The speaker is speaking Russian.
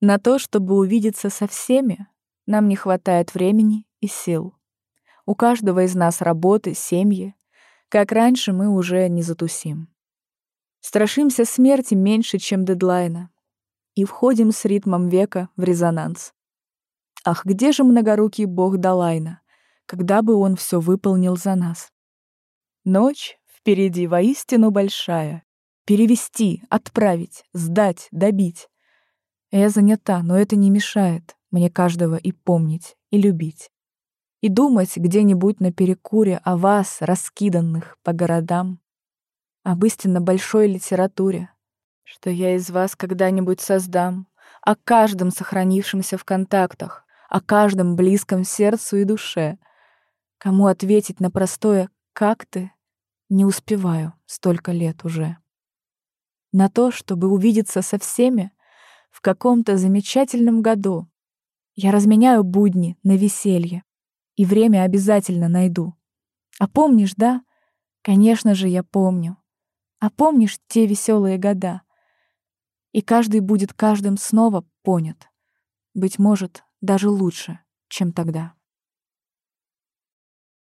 На то, чтобы увидеться со всеми, нам не хватает времени и сил. У каждого из нас работы, семьи. Как раньше мы уже не затусим. Страшимся смерти меньше, чем дедлайна. И входим с ритмом века в резонанс. Ах, где же многорукий бог Далайна, когда бы он все выполнил за нас? Ночь впереди воистину большая. Перевести, отправить, сдать, добить. Я занята, но это не мешает мне каждого и помнить, и любить. И думать где-нибудь на перекуре о вас, раскиданных по городам, об истинно большой литературе, что я из вас когда-нибудь создам, о каждом сохранившемся в контактах, о каждом близком сердцу и душе. Кому ответить на простое «как ты?» не успеваю столько лет уже. На то, чтобы увидеться со всеми в каком-то замечательном году, я разменяю будни на веселье и время обязательно найду. А помнишь, да? Конечно же, я помню. А помнишь те веселые года? И каждый будет каждым снова понят. Быть может, даже лучше, чем тогда.